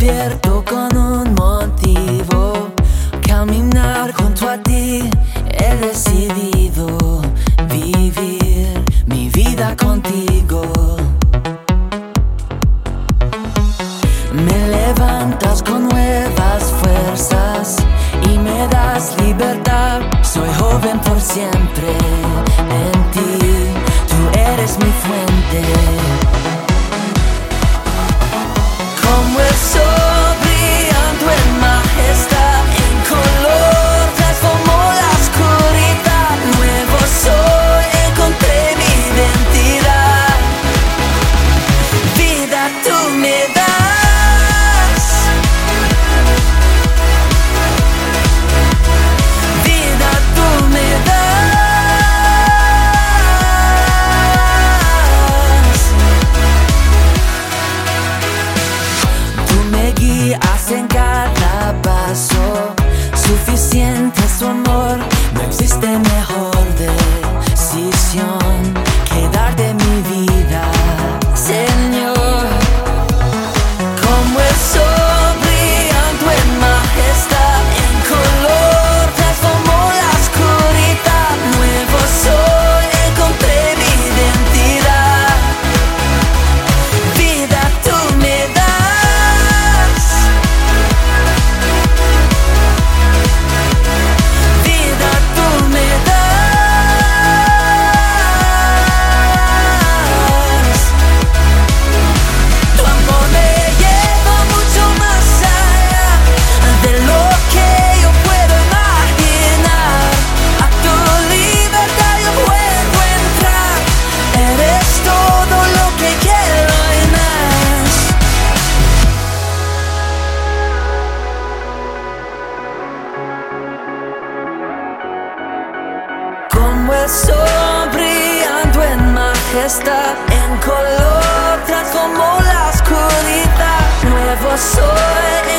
despierto con un motivo. Caminar junto a ti, he decidido vivir mi vida contigo. Me levantas con nuevas fuerzas y me das libertad. Soy joven por siempre en ti, tú eres mi fuente. corazón en majestad, en color como la oscuridad. Nuevo soy.